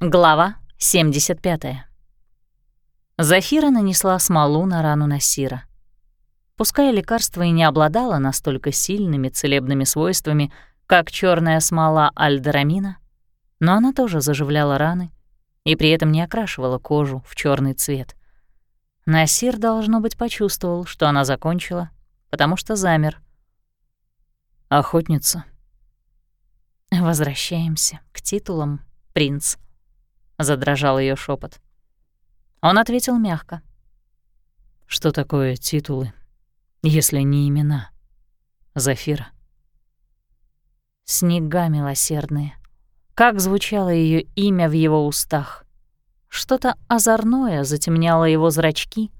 Глава 75. Зафира нанесла смолу на рану Насира. Пускай лекарство и не обладало настолько сильными целебными свойствами, как черная смола альдерамина, но она тоже заживляла раны и при этом не окрашивала кожу в черный цвет. Насир, должно быть, почувствовал, что она закончила, потому что замер. «Охотница». «Возвращаемся к титулам, принц», — задрожал ее шепот. Он ответил мягко. «Что такое титулы, если не имена, Зафира?» Снега милосердные. Как звучало ее имя в его устах. Что-то озорное затемняло его зрачки,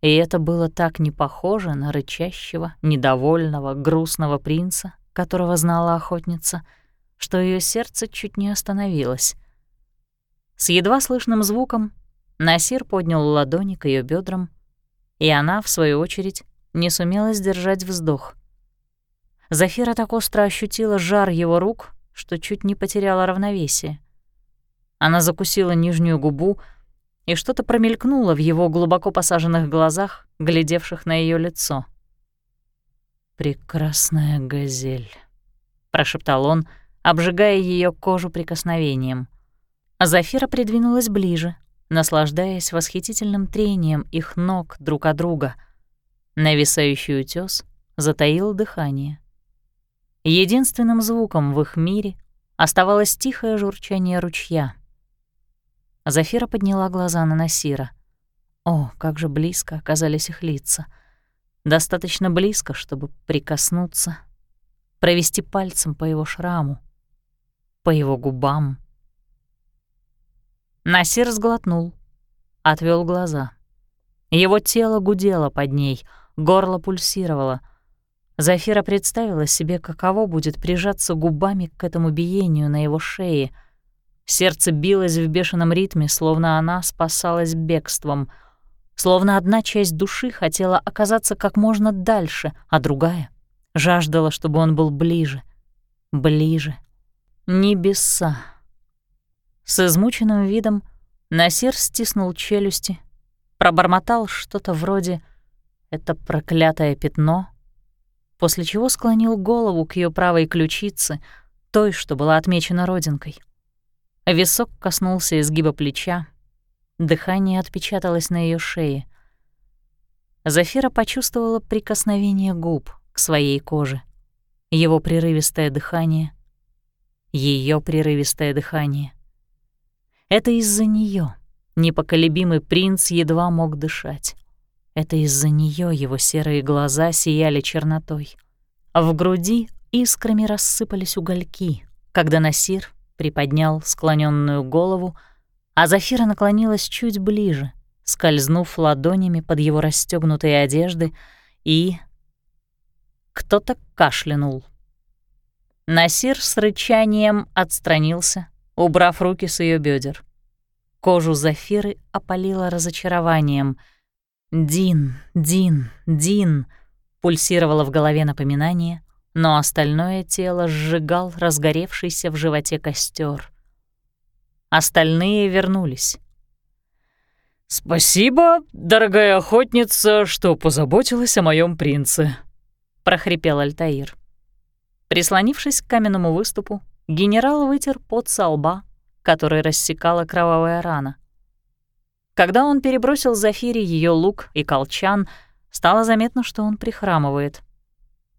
и это было так не похоже на рычащего, недовольного, грустного принца, которого знала охотница, что ее сердце чуть не остановилось. С едва слышным звуком Насир поднял ладони к ее бедрам, и она, в свою очередь, не сумела сдержать вздох. Зафира так остро ощутила жар его рук, что чуть не потеряла равновесие. Она закусила нижнюю губу, и что-то промелькнуло в его глубоко посаженных глазах, глядевших на ее лицо. «Прекрасная газель», — прошептал он, обжигая ее кожу прикосновением. А Зафира придвинулась ближе, наслаждаясь восхитительным трением их ног друг о друга. Нависающий утес затаил дыхание. Единственным звуком в их мире оставалось тихое журчание ручья. Зафира подняла глаза на Насира. О, как же близко оказались их лица. Достаточно близко, чтобы прикоснуться, провести пальцем по его шраму, по его губам — Насир сглотнул, отвел глаза. Его тело гудело под ней, горло пульсировало. Зафира представила себе, каково будет прижаться губами к этому биению на его шее. Сердце билось в бешеном ритме, словно она спасалась бегством, словно одна часть души хотела оказаться как можно дальше, а другая жаждала, чтобы он был ближе, ближе. Небеса. С измученным видом Насир стиснул челюсти, пробормотал что-то вроде «это проклятое пятно», после чего склонил голову к ее правой ключице, той, что была отмечена родинкой. Висок коснулся изгиба плеча, дыхание отпечаталось на ее шее. Зафира почувствовала прикосновение губ к своей коже, его прерывистое дыхание, ее прерывистое дыхание. Это из-за нее непоколебимый принц едва мог дышать. Это из-за нее его серые глаза сияли чернотой. А в груди искрами рассыпались угольки, когда Насир приподнял склоненную голову, а Зафира наклонилась чуть ближе, скользнув ладонями под его расстегнутые одежды, и... Кто-то кашлянул. Насир с рычанием отстранился, убрав руки с ее бедер. Кожу Зафиры опалило разочарованием. «Дин, Дин, Дин!» пульсировало в голове напоминание, но остальное тело сжигал разгоревшийся в животе костер. Остальные вернулись. «Спасибо, дорогая охотница, что позаботилась о моем принце», — прохрипел Альтаир. Прислонившись к каменному выступу, Генерал вытер пот со лба, который рассекала кровавая рана. Когда он перебросил Зафире ее лук и колчан, стало заметно, что он прихрамывает.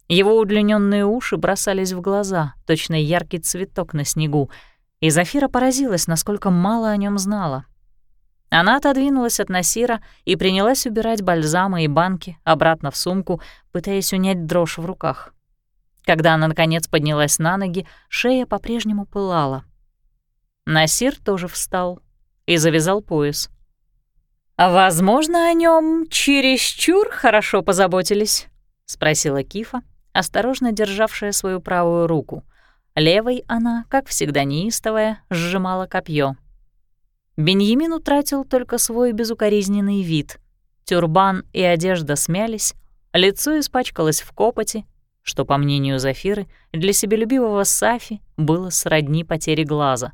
Его удлиненные уши бросались в глаза, точно яркий цветок на снегу, и Зафира поразилась, насколько мало о нем знала. Она отодвинулась от Насира и принялась убирать бальзамы и банки обратно в сумку, пытаясь унять дрожь в руках. Когда она, наконец, поднялась на ноги, шея по-прежнему пылала. Насир тоже встал и завязал пояс. «Возможно, о нем чересчур хорошо позаботились?» — спросила Кифа, осторожно державшая свою правую руку. Левой она, как всегда неистовая, сжимала копье. Беньямин утратил только свой безукоризненный вид. Тюрбан и одежда смялись, лицо испачкалось в копоти, что, по мнению Зафиры, для себелюбивого Сафи было сродни потере глаза.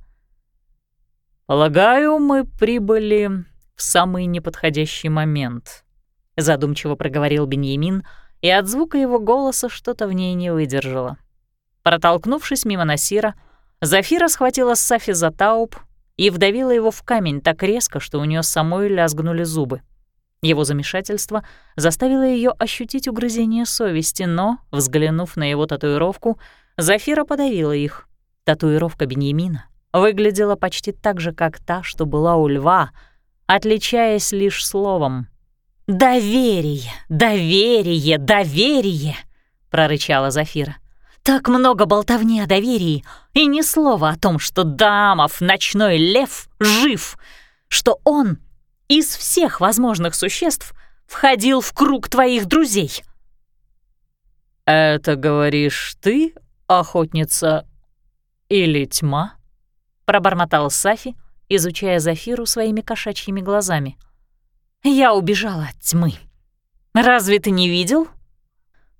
«Полагаю, мы прибыли в самый неподходящий момент», — задумчиво проговорил Беньямин, и от звука его голоса что-то в ней не выдержало. Протолкнувшись мимо Насира, Зафира схватила Сафи за тауб и вдавила его в камень так резко, что у нее самой лязгнули зубы. Его замешательство заставило ее ощутить угрызение совести, но, взглянув на его татуировку, Зафира подавила их. Татуировка Беньямина выглядела почти так же, как та, что была у льва, отличаясь лишь словом. «Доверие, доверие, доверие!» — прорычала Зафира. «Так много болтовни о доверии, и ни слова о том, что Дамов, ночной лев, жив, что он из всех возможных существ входил в круг твоих друзей». «Это говоришь ты, охотница или тьма?» — пробормотал Сафи, изучая Зафиру своими кошачьими глазами. «Я убежала от тьмы. Разве ты не видел?»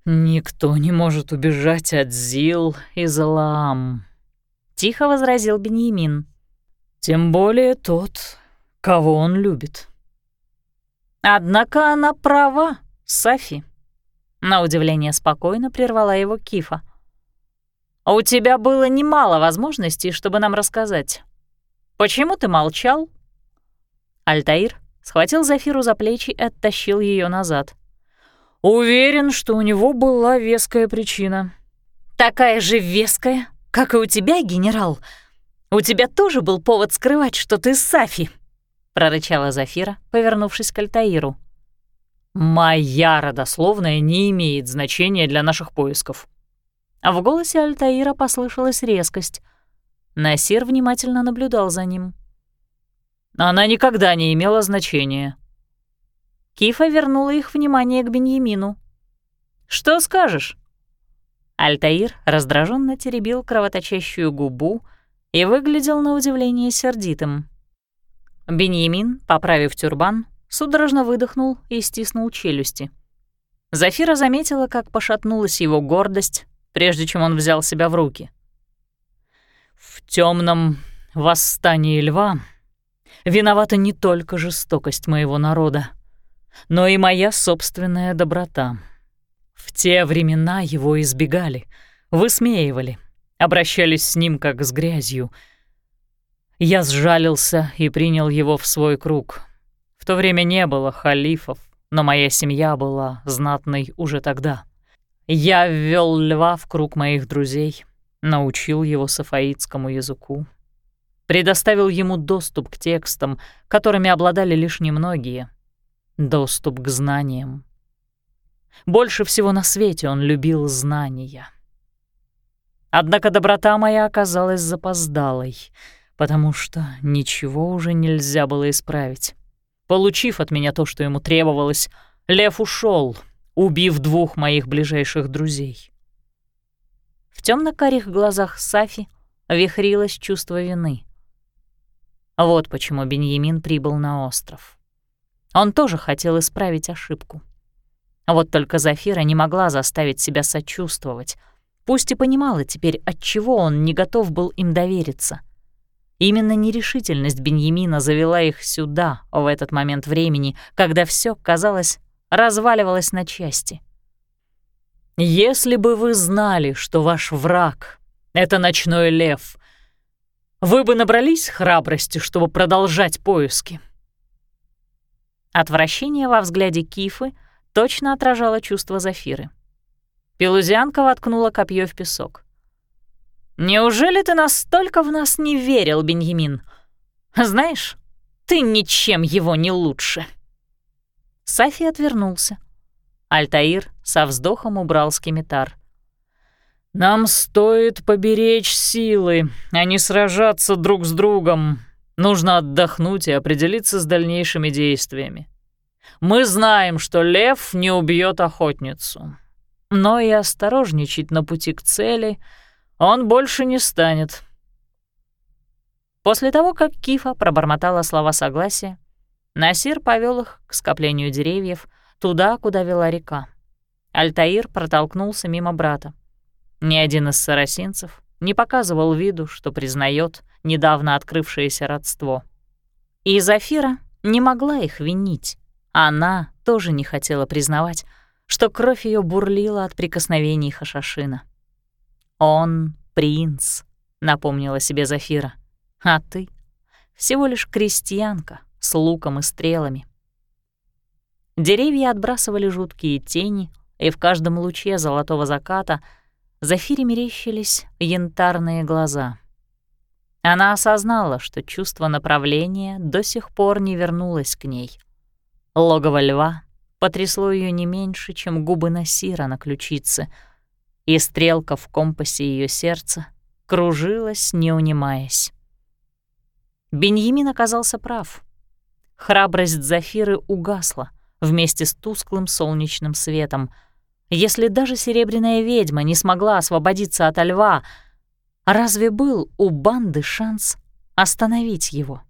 «Никто не может убежать от Зил и Залаам», — тихо возразил Беньямин. «Тем более тот, кого он любит». «Однако она права, Сафи», — на удивление спокойно прервала его Кифа. «У тебя было немало возможностей, чтобы нам рассказать. Почему ты молчал?» Альтаир схватил Зафиру за плечи и оттащил ее назад. «Уверен, что у него была веская причина». «Такая же веская, как и у тебя, генерал. У тебя тоже был повод скрывать, что ты Сафи», — прорычала Зафира, повернувшись к Альтаиру. «Моя родословная не имеет значения для наших поисков». А в голосе Альтаира послышалась резкость — Насир внимательно наблюдал за ним. «Она никогда не имела значения». Кифа вернула их внимание к Беньямину. «Что скажешь?» Альтаир раздраженно теребил кровоточащую губу и выглядел на удивление сердитым. Беньямин, поправив тюрбан, судорожно выдохнул и стиснул челюсти. Зафира заметила, как пошатнулась его гордость, прежде чем он взял себя в руки. В темном восстании льва виновата не только жестокость моего народа, но и моя собственная доброта. В те времена его избегали, высмеивали, обращались с ним как с грязью. Я сжалился и принял его в свой круг. В то время не было халифов, но моя семья была знатной уже тогда. Я ввел льва в круг моих друзей — научил его сафаитскому языку, предоставил ему доступ к текстам, которыми обладали лишь немногие, доступ к знаниям. Больше всего на свете он любил знания. Однако доброта моя оказалась запоздалой, потому что ничего уже нельзя было исправить. Получив от меня то, что ему требовалось, Лев ушел, убив двух моих ближайших друзей. В темно-карих глазах Сафи вихрилось чувство вины. Вот почему Беньямин прибыл на остров. Он тоже хотел исправить ошибку. Вот только Зафира не могла заставить себя сочувствовать, пусть и понимала теперь, отчего он не готов был им довериться. Именно нерешительность Беньямина завела их сюда, в этот момент времени, когда все казалось, разваливалось на части — если бы вы знали, что ваш враг — это ночной лев, вы бы набрались храбрости, чтобы продолжать поиски. Отвращение во взгляде Кифы точно отражало чувство Зафиры. Пелузианка воткнула копье в песок. «Неужели ты настолько в нас не верил, Беньямин? Знаешь, ты ничем его не лучше». Сафи отвернулся. Альтаир со вздохом убрал скимитар. «Нам стоит поберечь силы, а не сражаться друг с другом. Нужно отдохнуть и определиться с дальнейшими действиями. Мы знаем, что лев не убьет охотницу, но и осторожничать на пути к цели он больше не станет». После того, как Кифа пробормотала слова согласия, Насир повел их к скоплению деревьев, туда, куда вела река. Альтаир протолкнулся мимо брата. Ни один из сарасинцев не показывал виду, что признает, недавно открывшееся родство. И Зафира не могла их винить. Она тоже не хотела признавать, что кровь ее бурлила от прикосновений Хашашина. «Он принц», — напомнила себе Зафира, — «а ты всего лишь крестьянка с луком и стрелами». Деревья отбрасывали жуткие тени, и в каждом луче золотого заката Зафире мерещились янтарные глаза. Она осознала, что чувство направления до сих пор не вернулось к ней. Логово льва потрясло ее не меньше, чем губы Насира на ключице, и стрелка в компасе ее сердца кружилась, не унимаясь. Беньямин оказался прав. Храбрость Зафиры угасла вместе с тусклым солнечным светом. Если даже серебряная ведьма не смогла освободиться от льва, разве был у банды шанс остановить его?